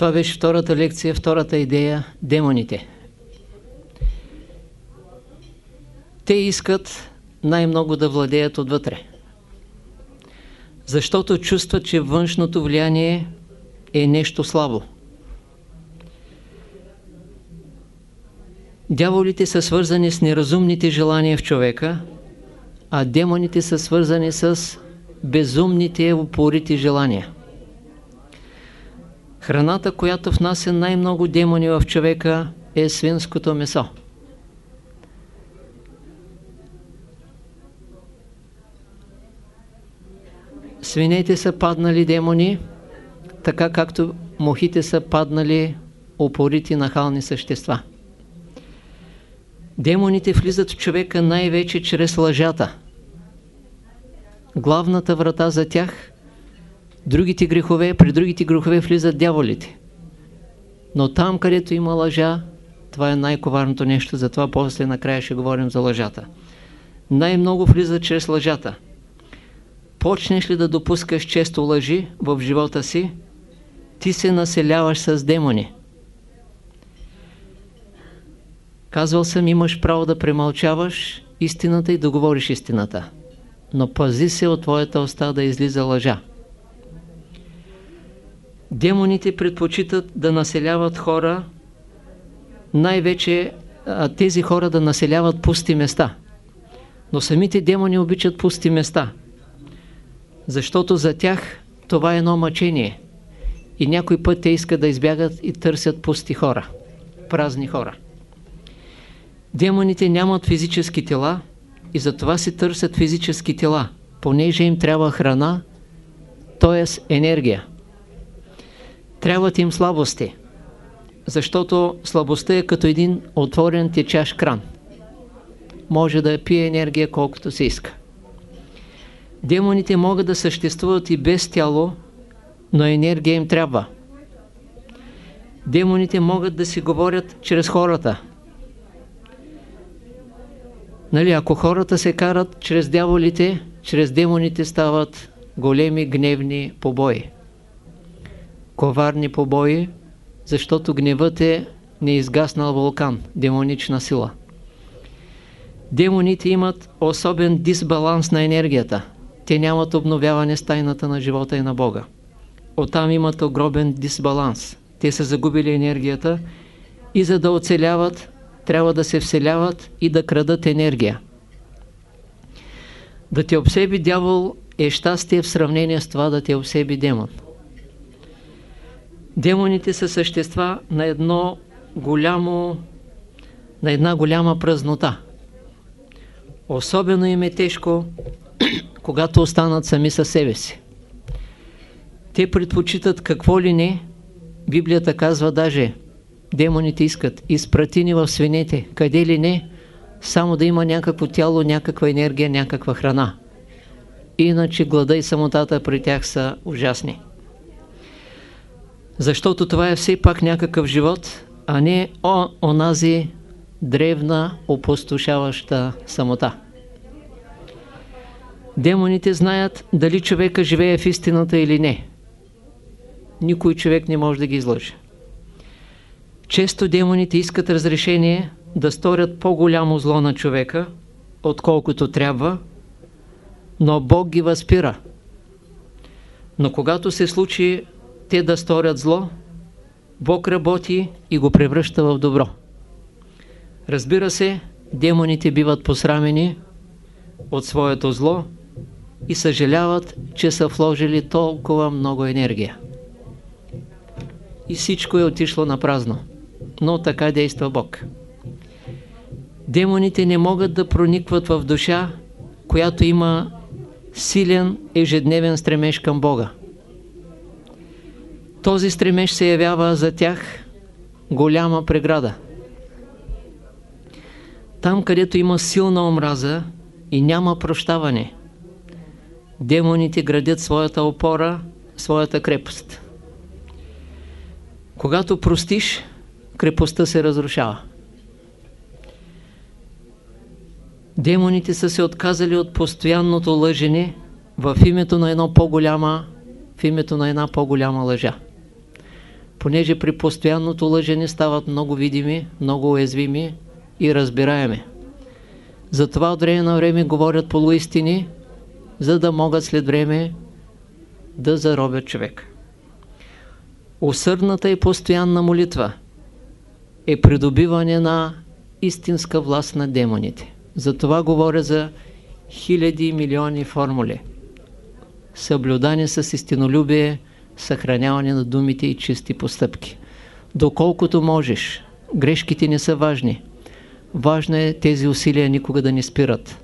Това беше втората лекция, втората идея – демоните. Те искат най-много да владеят отвътре. Защото чувстват, че външното влияние е нещо слабо. Дяволите са свързани с неразумните желания в човека, а демоните са свързани с безумните упорити желания. Храната, която внася най-много демони в човека е свинското месо. Свинете са паднали демони, така както мухите са паднали упорити нахални същества. Демоните влизат в човека най-вече чрез лъжата. Главната врата за тях, другите грехове, при другите грехове влизат дяволите. Но там, където има лъжа, това е най-коварното нещо, затова после накрая ще говорим за лъжата. Най-много влиза чрез лъжата. Почнеш ли да допускаш често лъжи в живота си, ти се населяваш с демони. Казвал съм, имаш право да премълчаваш истината и да говориш истината. Но пази се от твоята уста да излиза лъжа. Демоните предпочитат да населяват хора, най-вече тези хора да населяват пусти места. Но самите демони обичат пусти места, защото за тях това е едно мъчение. И някой път те искат да избягат и търсят пусти хора, празни хора. Демоните нямат физически тела и затова си търсят физически тела, понеже им трябва храна, т.е. енергия. Трябват им слабости, защото слабостта е като един отворен течащ кран. Може да пие енергия колкото се иска. Демоните могат да съществуват и без тяло, но енергия им трябва. Демоните могат да си говорят чрез хората. Нали, ако хората се карат чрез дяволите, чрез демоните стават големи гневни побои. Коварни побои, защото гневът е неизгаснал вулкан, демонична сила. Демоните имат особен дисбаланс на енергията. Те нямат обновяване с тайната на живота и на Бога. Оттам имат огромен дисбаланс. Те са загубили енергията и за да оцеляват, трябва да се вселяват и да крадат енергия. Да те обсеби дявол е щастие в сравнение с това да те обсеби демон. Демоните са същества на едно голямо, на една голяма празнота. Особено им е тежко, когато останат сами със себе си. Те предпочитат какво ли не, Библията казва даже, демоните искат, изпрати ни в свинете, къде ли не, само да има някакво тяло, някаква енергия, някаква храна. Иначе глада и самотата при тях са ужасни. Защото това е все пак някакъв живот, а не о, онази древна, опустошаваща самота. Демоните знаят дали човека живее в истината или не. Никой човек не може да ги излъже. Често демоните искат разрешение да сторят по-голямо зло на човека, отколкото трябва, но Бог ги възпира. Но когато се случи те да сторят зло, Бог работи и го превръща в добро. Разбира се, демоните биват посрамени от своето зло и съжаляват, че са вложили толкова много енергия. И всичко е отишло на празно. Но така действа Бог. Демоните не могат да проникват в душа, която има силен ежедневен стремеж към Бога. Този стремеж се явява за тях голяма преграда. Там, където има силна омраза и няма прощаване, демоните градят своята опора, своята крепост. Когато простиш, крепостта се разрушава. Демоните са се отказали от постоянното лъжене в името на едно по-голяма в името на една по-голяма лъжа. Понеже при постоянното лъжене стават много видими, много уязвими и разбираеми. Затова от време на време говорят полуистини, за да могат след време да заробят човек. Усърдната и постоянна молитва е придобиване на истинска власт на демоните. Затова говоря за хиляди и милиони формули. Съблюдане с истинолюбие, съхраняване на думите и чисти постъпки. Доколкото можеш, грешките не са важни. Важно е тези усилия никога да не спират.